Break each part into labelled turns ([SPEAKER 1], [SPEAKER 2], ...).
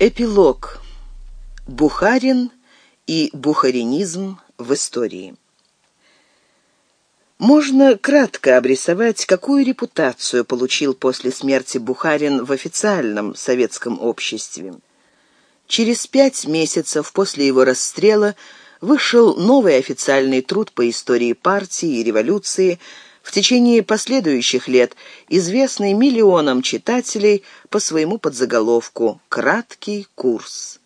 [SPEAKER 1] Эпилог. Бухарин и бухаринизм в истории. Можно кратко обрисовать, какую репутацию получил после смерти Бухарин в официальном советском обществе. Через пять месяцев после его расстрела вышел новый официальный труд по истории партии и революции – в течение последующих лет известный миллионам читателей по своему подзаголовку «Краткий курс».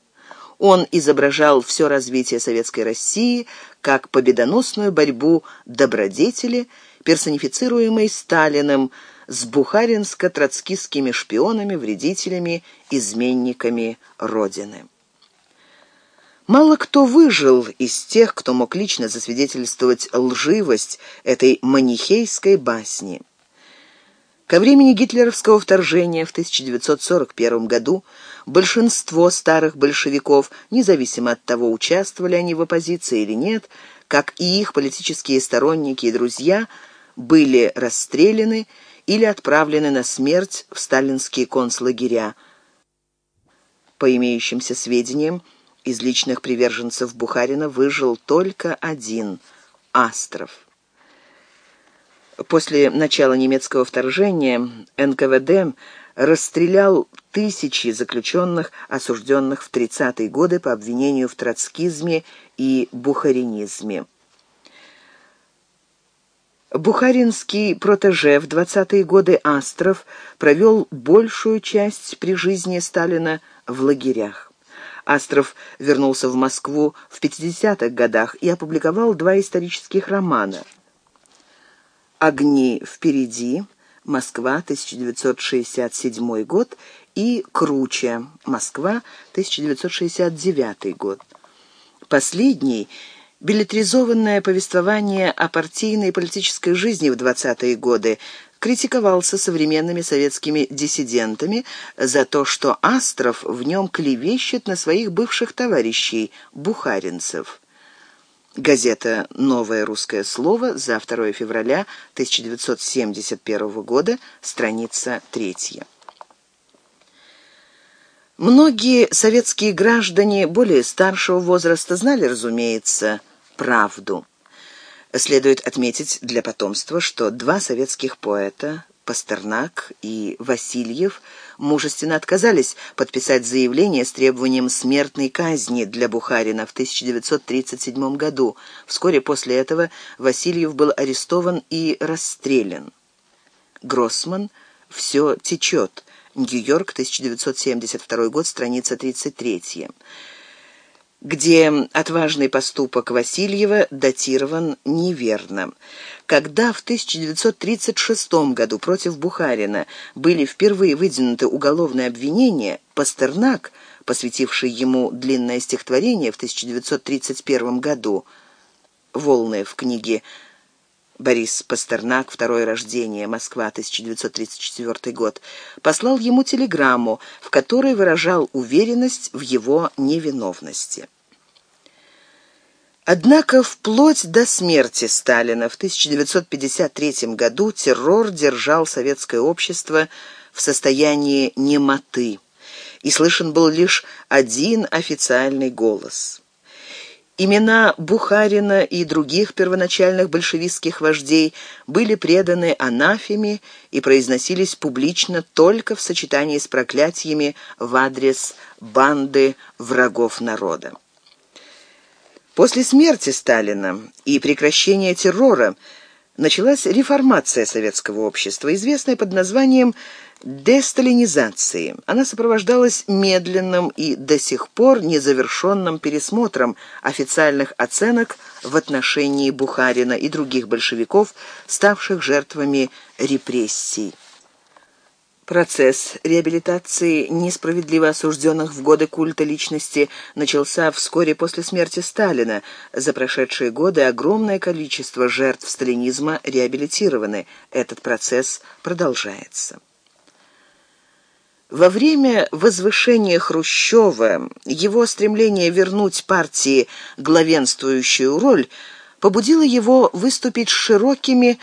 [SPEAKER 1] Он изображал все развитие Советской России как победоносную борьбу добродетели, персонифицируемой Сталиным, с бухаринско-троцкистскими шпионами, вредителями, изменниками Родины. Мало кто выжил из тех, кто мог лично засвидетельствовать лживость этой манихейской басни. Ко времени гитлеровского вторжения в 1941 году большинство старых большевиков, независимо от того, участвовали они в оппозиции или нет, как и их политические сторонники и друзья, были расстреляны или отправлены на смерть в сталинские концлагеря. По имеющимся сведениям, из личных приверженцев Бухарина выжил только один – Астров. После начала немецкого вторжения НКВД расстрелял тысячи заключенных, осужденных в 30-е годы по обвинению в троцкизме и бухаринизме. Бухаринский протеже в 20-е годы Астров провел большую часть при жизни Сталина в лагерях. Астров вернулся в Москву в 50-х годах и опубликовал два исторических романа. «Огни впереди», Москва, 1967 год, и «Круче», Москва, 1969 год. Последний – билетризованное повествование о партийной и политической жизни в 20-е годы, критиковался современными советскими диссидентами за то, что Астров в нем клевещет на своих бывших товарищей, бухаринцев. Газета «Новое русское слово» за 2 февраля 1971 года, страница 3. Многие советские граждане более старшего возраста знали, разумеется, правду. Следует отметить для потомства, что два советских поэта, Пастернак и Васильев, мужественно отказались подписать заявление с требованием смертной казни для Бухарина в 1937 году. Вскоре после этого Васильев был арестован и расстрелян. Гроссман «Все течет». Нью-Йорк, 1972 год, страница 33 где отважный поступок Васильева датирован неверно. Когда в 1936 году против Бухарина были впервые выдвинуты уголовные обвинения, Пастернак, посвятивший ему длинное стихотворение в 1931 году, «Волны» в книге Борис Пастернак, второе рождение, Москва, 1934 год, послал ему телеграмму, в которой выражал уверенность в его невиновности. Однако вплоть до смерти Сталина в 1953 году террор держал советское общество в состоянии немоты, и слышен был лишь один официальный голос – Имена Бухарина и других первоначальных большевистских вождей были преданы анафеме и произносились публично только в сочетании с проклятиями в адрес банды врагов народа. После смерти Сталина и прекращения террора началась реформация советского общества, известная под названием десталинизации. Она сопровождалась медленным и до сих пор незавершенным пересмотром официальных оценок в отношении Бухарина и других большевиков, ставших жертвами репрессий. Процесс реабилитации несправедливо осужденных в годы культа личности начался вскоре после смерти Сталина. За прошедшие годы огромное количество жертв сталинизма реабилитированы. Этот процесс продолжается. Во время возвышения Хрущева его стремление вернуть партии главенствующую роль побудило его выступить с широкими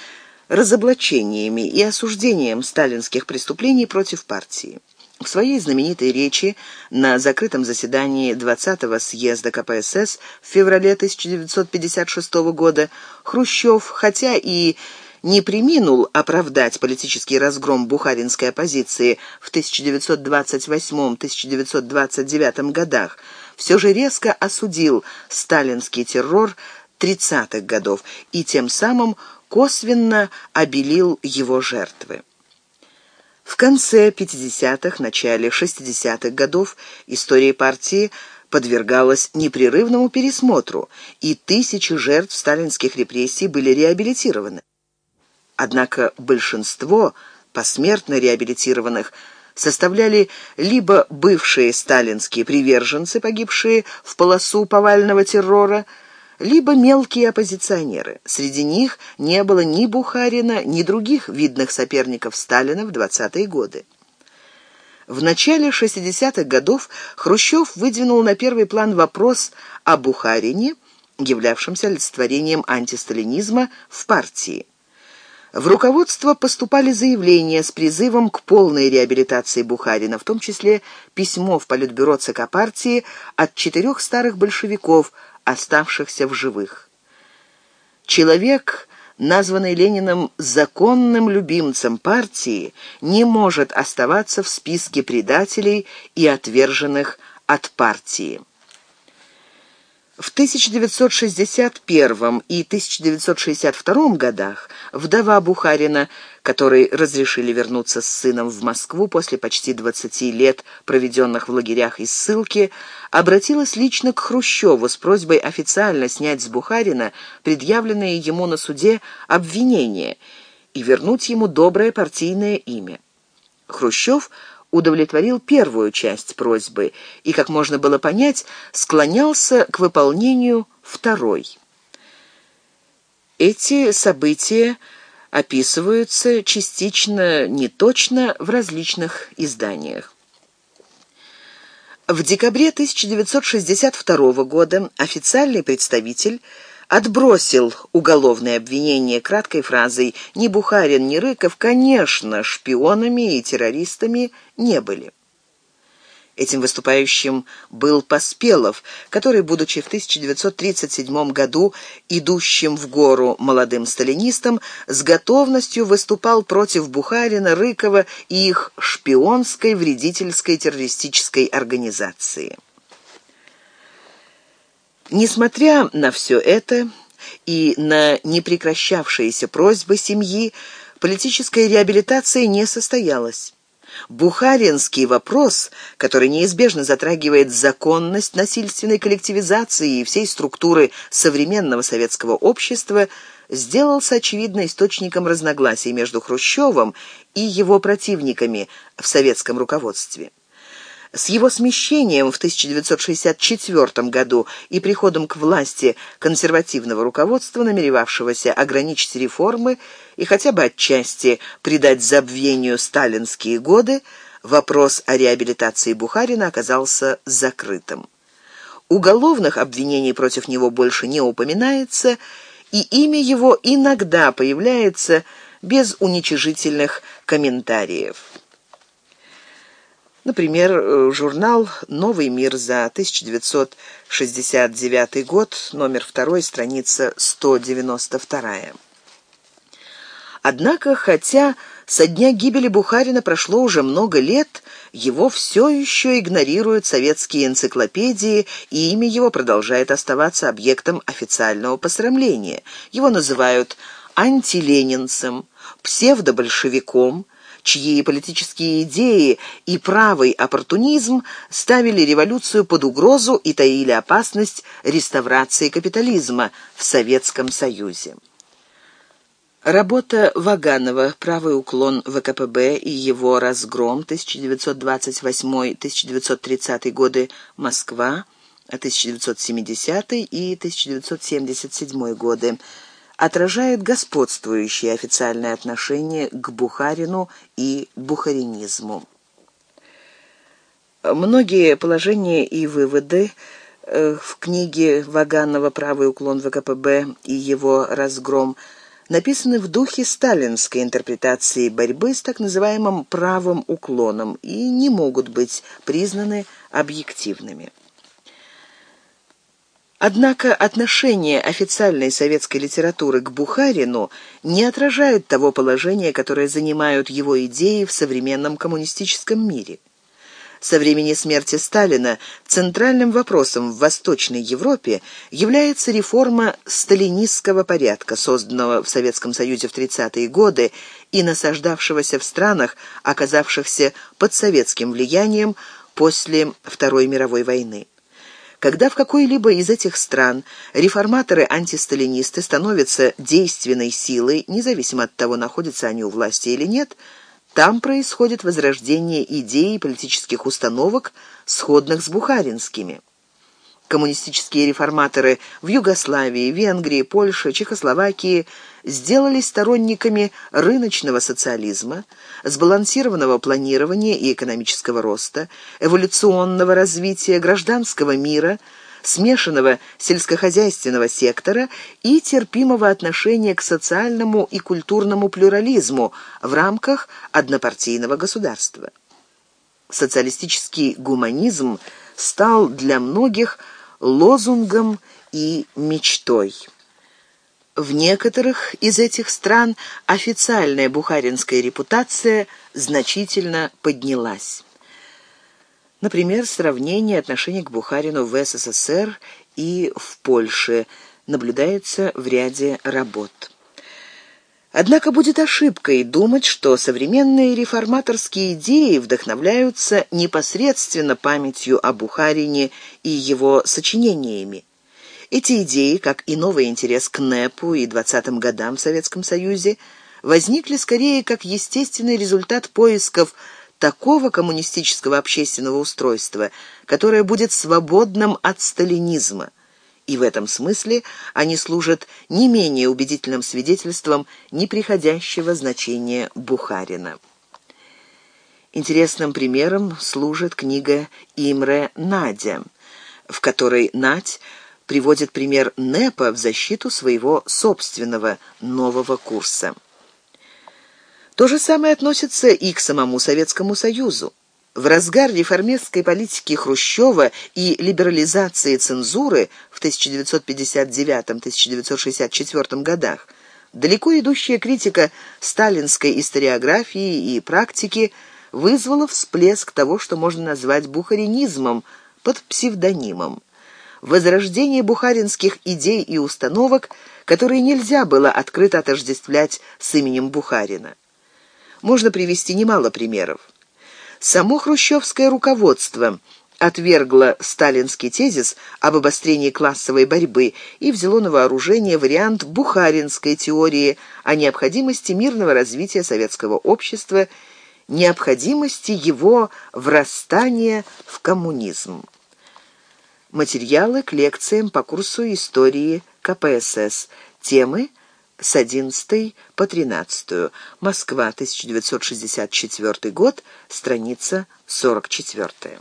[SPEAKER 1] разоблачениями и осуждением сталинских преступлений против партии. В своей знаменитой речи на закрытом заседании 20-го съезда КПСС в феврале 1956 года Хрущев, хотя и не приминул оправдать политический разгром бухаринской оппозиции в 1928-1929 годах, все же резко осудил сталинский террор 30-х годов и тем самым косвенно обелил его жертвы. В конце 50-х, начале 60-х годов история партии подвергалась непрерывному пересмотру, и тысячи жертв сталинских репрессий были реабилитированы. Однако большинство посмертно реабилитированных составляли либо бывшие сталинские приверженцы, погибшие в полосу повального террора, либо мелкие оппозиционеры. Среди них не было ни Бухарина, ни других видных соперников Сталина в 20-е годы. В начале 60-х годов Хрущев выдвинул на первый план вопрос о Бухарине, являвшемся олицетворением антисталинизма в партии. В руководство поступали заявления с призывом к полной реабилитации Бухарина, в том числе письмо в Политбюро ЦК партии от четырех старых большевиков – оставшихся в живых. Человек, названный Лениным законным любимцем партии, не может оставаться в списке предателей и отверженных от партии. В 1961 и 1962 годах вдова Бухарина, которой разрешили вернуться с сыном в Москву после почти 20 лет, проведенных в лагерях и ссылки, обратилась лично к Хрущеву с просьбой официально снять с Бухарина предъявленные ему на суде обвинения и вернуть ему доброе партийное имя. Хрущев удовлетворил первую часть просьбы и, как можно было понять, склонялся к выполнению второй. Эти события описываются частично неточно в различных изданиях. В декабре 1962 года официальный представитель отбросил уголовное обвинение краткой фразой «Ни Бухарин, ни Рыков, конечно, шпионами и террористами не были». Этим выступающим был Поспелов, который, будучи в 1937 году идущим в гору молодым сталинистом, с готовностью выступал против Бухарина, Рыкова и их шпионской вредительской террористической организации. Несмотря на все это и на непрекращавшиеся просьбы семьи, политическая реабилитация не состоялась. Бухаринский вопрос, который неизбежно затрагивает законность насильственной коллективизации и всей структуры современного советского общества, сделался очевидно источником разногласий между Хрущевым и его противниками в советском руководстве. С его смещением в 1964 году и приходом к власти консервативного руководства, намеревавшегося ограничить реформы и хотя бы отчасти придать забвению сталинские годы, вопрос о реабилитации Бухарина оказался закрытым. Уголовных обвинений против него больше не упоминается, и имя его иногда появляется без уничижительных комментариев. Например, э, журнал «Новый мир» за 1969 год, номер 2, страница 192. Однако, хотя со дня гибели Бухарина прошло уже много лет, его все еще игнорируют советские энциклопедии, и имя его продолжает оставаться объектом официального посрамления. Его называют антиленинцем, псевдобольшевиком, чьи политические идеи и правый оппортунизм ставили революцию под угрозу и таили опасность реставрации капитализма в Советском Союзе. Работа Ваганова «Правый уклон ВКПБ и его разгром» 1928-1930 годы Москва, 1970 и 1977 годы отражает господствующее официальное отношение к Бухарину и бухаринизму. Многие положения и выводы э, в книге Ваганова «Правый уклон ВКПБ и его разгром» написаны в духе сталинской интерпретации борьбы с так называемым правым уклоном и не могут быть признаны объективными. Однако отношение официальной советской литературы к Бухарину не отражает того положения, которое занимают его идеи в современном коммунистическом мире. Со времени смерти Сталина центральным вопросом в Восточной Европе является реформа сталинистского порядка, созданного в Советском Союзе в 30-е годы и насаждавшегося в странах, оказавшихся под советским влиянием после Второй мировой войны. Когда в какой-либо из этих стран реформаторы-антисталинисты становятся действенной силой, независимо от того, находятся они у власти или нет – там происходит возрождение идей и политических установок, сходных с бухаринскими. Коммунистические реформаторы в Югославии, Венгрии, Польше, Чехословакии сделались сторонниками рыночного социализма, сбалансированного планирования и экономического роста, эволюционного развития гражданского мира – смешанного сельскохозяйственного сектора и терпимого отношения к социальному и культурному плюрализму в рамках однопартийного государства. Социалистический гуманизм стал для многих лозунгом и мечтой. В некоторых из этих стран официальная бухаринская репутация значительно поднялась. Например, сравнение отношений к Бухарину в СССР и в Польше наблюдается в ряде работ. Однако будет ошибкой думать, что современные реформаторские идеи вдохновляются непосредственно памятью о Бухарине и его сочинениями. Эти идеи, как и новый интерес к НЭПу и 20-м годам в Советском Союзе, возникли скорее как естественный результат поисков такого коммунистического общественного устройства, которое будет свободным от сталинизма. И в этом смысле они служат не менее убедительным свидетельством неприходящего значения Бухарина. Интересным примером служит книга Имре «Надя», в которой Надь приводит пример НЭПа в защиту своего собственного нового курса. То же самое относится и к самому Советскому Союзу. В разгар реформистской политики Хрущева и либерализации цензуры в 1959-1964 годах далеко идущая критика сталинской историографии и практики вызвала всплеск того, что можно назвать бухаринизмом под псевдонимом. Возрождение бухаринских идей и установок, которые нельзя было открыто отождествлять с именем Бухарина можно привести немало примеров. Само хрущевское руководство отвергло сталинский тезис об обострении классовой борьбы и взяло на вооружение вариант бухаринской теории о необходимости мирного развития советского общества, необходимости его врастания в коммунизм. Материалы к лекциям по курсу истории КПСС. Темы с 11 по 13. Москва, 1964 год, страница 44.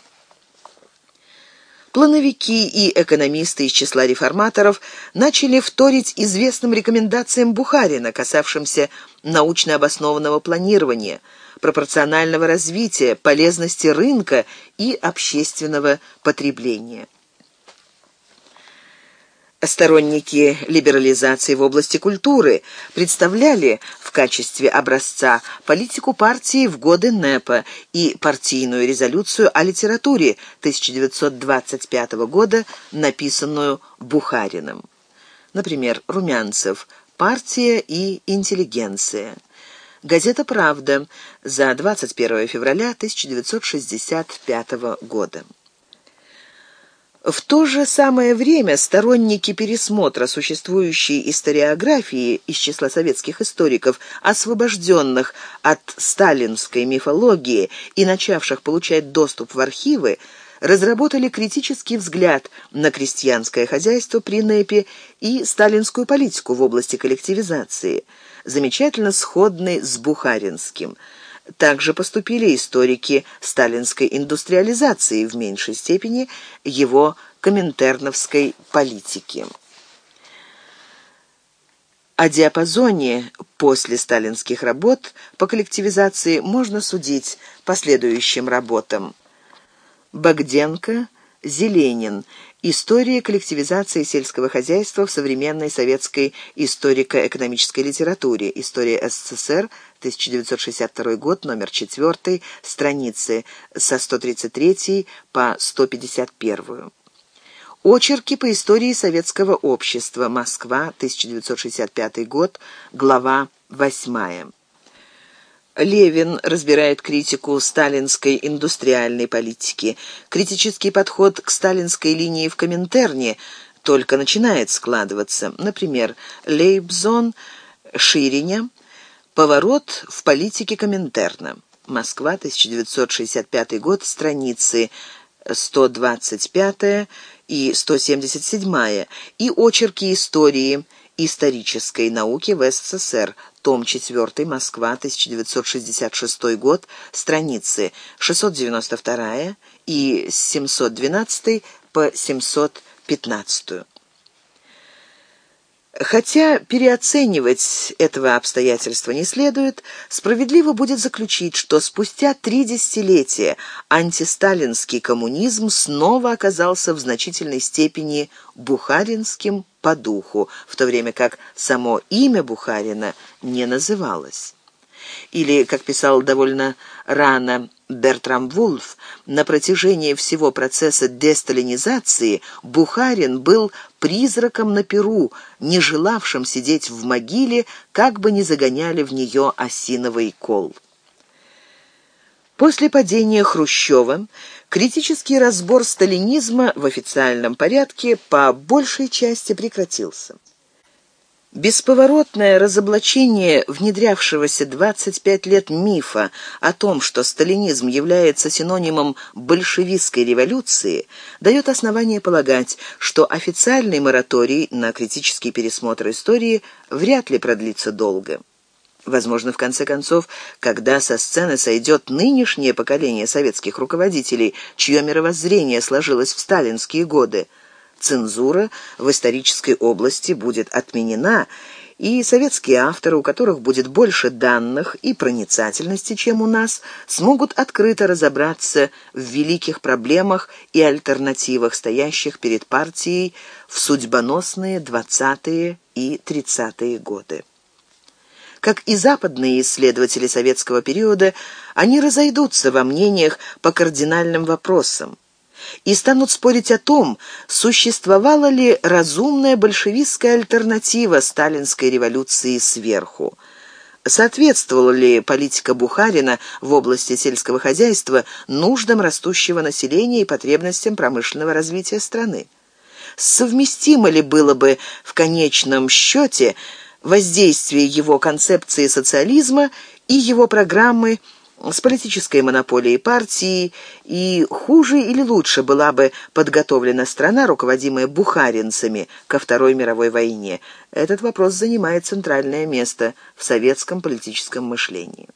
[SPEAKER 1] Плановики и экономисты из числа реформаторов начали вторить известным рекомендациям Бухарина, касавшимся научно обоснованного планирования, пропорционального развития, полезности рынка и общественного потребления. Сторонники либерализации в области культуры представляли в качестве образца политику партии в годы НЭПа и партийную резолюцию о литературе 1925 года, написанную Бухариным. Например, Румянцев «Партия и интеллигенция». Газета «Правда» за 21 февраля 1965 года. В то же самое время сторонники пересмотра существующей историографии из числа советских историков, освобожденных от сталинской мифологии и начавших получать доступ в архивы, разработали критический взгляд на крестьянское хозяйство при НЭПе и сталинскую политику в области коллективизации, замечательно сходный с бухаринским – также поступили историки сталинской индустриализации в меньшей степени его коминтерновской политики. О диапазоне после сталинских работ по коллективизации можно судить по следующим работам. Богденко, Зеленин. История коллективизации сельского хозяйства в современной советской историко-экономической литературе. История СССР, 1962 год, номер 4, страницы со 133 по 151. Очерки по истории советского общества. Москва, 1965 год, глава 8. Левин разбирает критику сталинской индустриальной политики. Критический подход к сталинской линии в Коминтерне только начинает складываться. Например, Лейбзон, Шириня, «Поворот в политике Коминтерна». Москва, 1965 год, страницы 125 и 177 и очерки истории исторической науки в СССР, том 4, Москва, 1966 год, страницы 692 и 712 по 715. Хотя переоценивать этого обстоятельства не следует, справедливо будет заключить, что спустя три десятилетия антисталинский коммунизм снова оказался в значительной степени бухаринским по духу, в то время как само имя Бухарина не называлось. Или, как писал довольно рано Бертрам Вулф, на протяжении всего процесса десталинизации Бухарин был призраком на перу, не желавшим сидеть в могиле, как бы ни загоняли в нее осиновый кол. После падения Хрущева критический разбор сталинизма в официальном порядке по большей части прекратился. Бесповоротное разоблачение внедрявшегося 25 лет мифа о том, что сталинизм является синонимом большевистской революции, дает основание полагать, что официальный мораторий на критический пересмотр истории вряд ли продлится долго. Возможно, в конце концов, когда со сцены сойдет нынешнее поколение советских руководителей, чье мировоззрение сложилось в сталинские годы, цензура в исторической области будет отменена, и советские авторы, у которых будет больше данных и проницательности, чем у нас, смогут открыто разобраться в великих проблемах и альтернативах, стоящих перед партией в судьбоносные 20-е и 30-е годы. Как и западные исследователи советского периода, они разойдутся во мнениях по кардинальным вопросам и станут спорить о том, существовала ли разумная большевистская альтернатива сталинской революции сверху. Соответствовала ли политика Бухарина в области сельского хозяйства нуждам растущего населения и потребностям промышленного развития страны? Совместимо ли было бы в конечном счете воздействие его концепции социализма и его программы с политической монополией партии, и хуже или лучше была бы подготовлена страна, руководимая бухаринцами, ко Второй мировой войне. Этот вопрос занимает центральное место в советском политическом мышлении.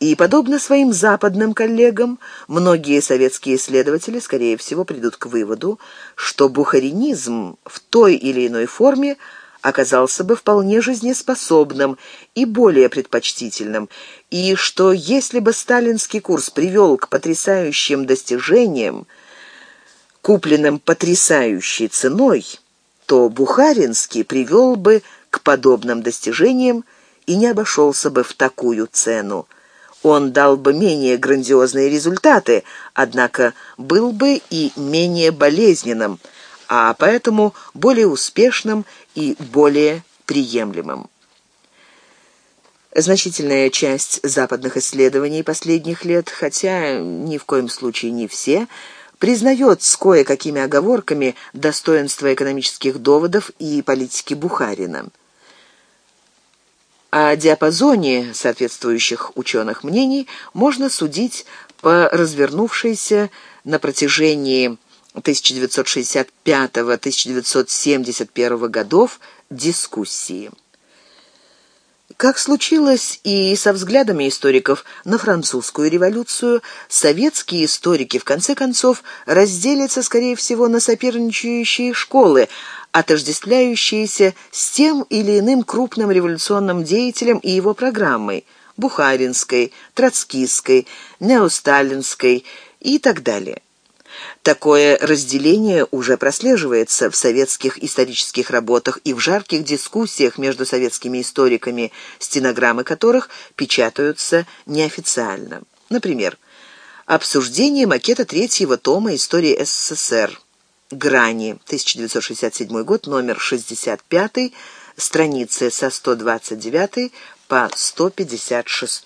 [SPEAKER 1] И, подобно своим западным коллегам, многие советские исследователи, скорее всего, придут к выводу, что бухаринизм в той или иной форме – оказался бы вполне жизнеспособным и более предпочтительным, и что если бы сталинский курс привел к потрясающим достижениям, купленным потрясающей ценой, то Бухаринский привел бы к подобным достижениям и не обошелся бы в такую цену. Он дал бы менее грандиозные результаты, однако был бы и менее болезненным – а поэтому более успешным и более приемлемым. Значительная часть западных исследований последних лет, хотя ни в коем случае не все, признает с кое-какими оговорками достоинство экономических доводов и политики Бухарина. О диапазоне соответствующих ученых мнений можно судить по развернувшейся на протяжении 1965-1971 годов дискуссии. Как случилось и со взглядами историков на французскую революцию, советские историки, в конце концов, разделятся, скорее всего, на соперничающие школы, отождествляющиеся с тем или иным крупным революционным деятелем и его программой – Бухаринской, Троцкистской, Неосталинской и так далее. Такое разделение уже прослеживается в советских исторических работах и в жарких дискуссиях между советскими историками, стенограммы которых печатаются неофициально. Например, обсуждение макета третьего тома истории СССР «Грани», 1967 год, номер 65, страницы со 129 по 156.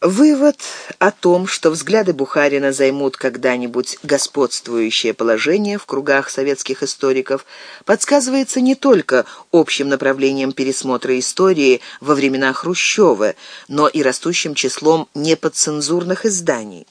[SPEAKER 1] Вывод о том, что взгляды Бухарина займут когда-нибудь господствующее положение в кругах советских историков, подсказывается не только общим направлением пересмотра истории во времена Хрущева, но и растущим числом неподцензурных изданий.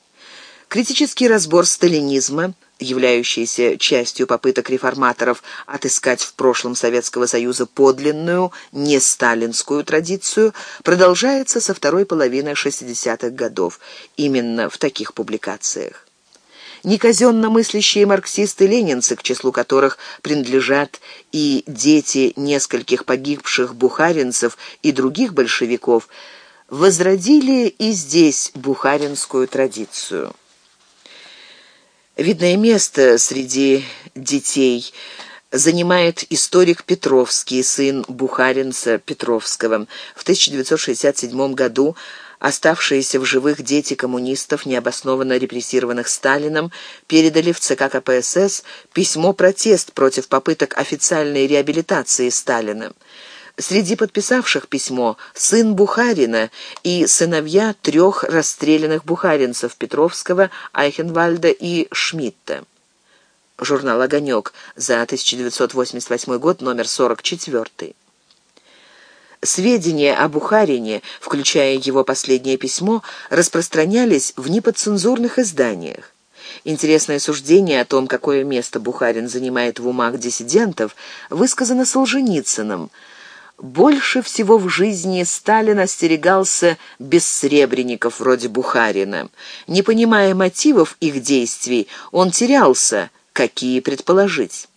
[SPEAKER 1] Критический разбор сталинизма – являющийся частью попыток реформаторов отыскать в прошлом Советского Союза подлинную, не сталинскую традицию, продолжается со второй половины 60-х годов, именно в таких публикациях. Неказенно мыслящие марксисты-ленинцы, к числу которых принадлежат и дети нескольких погибших бухаринцев и других большевиков, возродили и здесь бухаринскую традицию. Видное место среди детей занимает историк Петровский, сын бухаринца Петровского. В 1967 году оставшиеся в живых дети коммунистов, необоснованно репрессированных Сталином, передали в ЦК КПСС письмо-протест против попыток официальной реабилитации Сталина. Среди подписавших письмо сын Бухарина и сыновья трех расстрелянных бухаринцев Петровского, Айхенвальда и Шмидта. Журнал «Огонек» за 1988 год, номер 44. Сведения о Бухарине, включая его последнее письмо, распространялись в неподцензурных изданиях. Интересное суждение о том, какое место Бухарин занимает в умах диссидентов, высказано Солженицыным – больше всего в жизни Сталин остерегался бессребренников вроде Бухарина. Не понимая мотивов их действий, он терялся, какие предположить.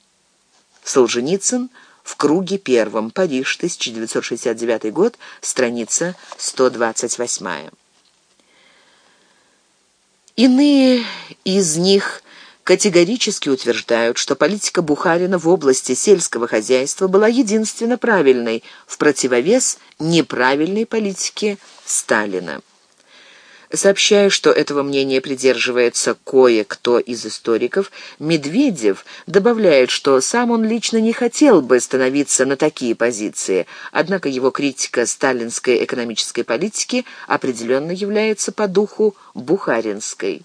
[SPEAKER 1] Солженицын в круге первом, Париж, 1969 год, страница 128. Иные из них категорически утверждают, что политика Бухарина в области сельского хозяйства была единственно правильной, в противовес неправильной политике Сталина. Сообщая, что этого мнения придерживается кое-кто из историков, Медведев добавляет, что сам он лично не хотел бы становиться на такие позиции, однако его критика сталинской экономической политики определенно является по духу бухаринской.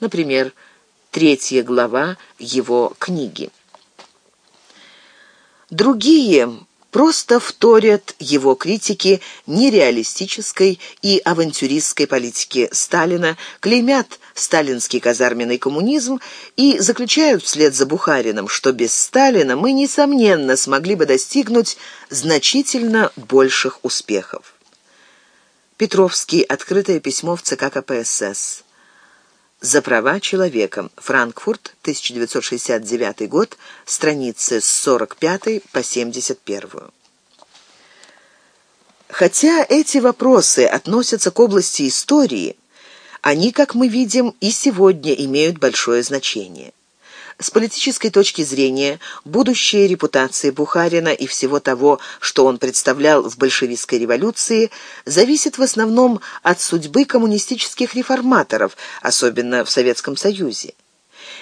[SPEAKER 1] Например, третья глава его книги. Другие просто вторят его критике нереалистической и авантюристской политики Сталина, клеймят сталинский казарменный коммунизм и заключают вслед за Бухарином, что без Сталина мы, несомненно, смогли бы достигнуть значительно больших успехов. Петровский. Открытое письмо в ЦК КПСС. За права человека. Франкфурт, 1969 год, страницы с 45 по 71. Хотя эти вопросы относятся к области истории, они, как мы видим, и сегодня имеют большое значение. С политической точки зрения, будущая репутация Бухарина и всего того, что он представлял в большевистской революции, зависит в основном от судьбы коммунистических реформаторов, особенно в Советском Союзе.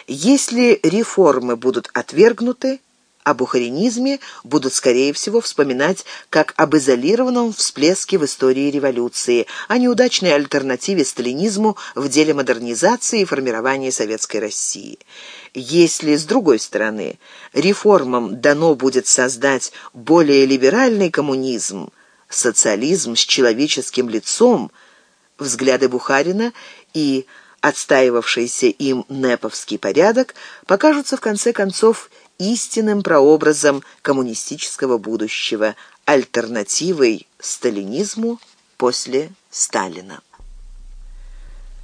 [SPEAKER 1] Если реформы будут отвергнуты, о бухаринизме будут, скорее всего, вспоминать как об изолированном всплеске в истории революции, о неудачной альтернативе сталинизму в деле модернизации и формирования советской России. Если, с другой стороны, реформам дано будет создать более либеральный коммунизм, социализм с человеческим лицом, взгляды Бухарина и отстаивавшийся им неповский порядок покажутся в конце концов истинным прообразом коммунистического будущего, альтернативой сталинизму после Сталина.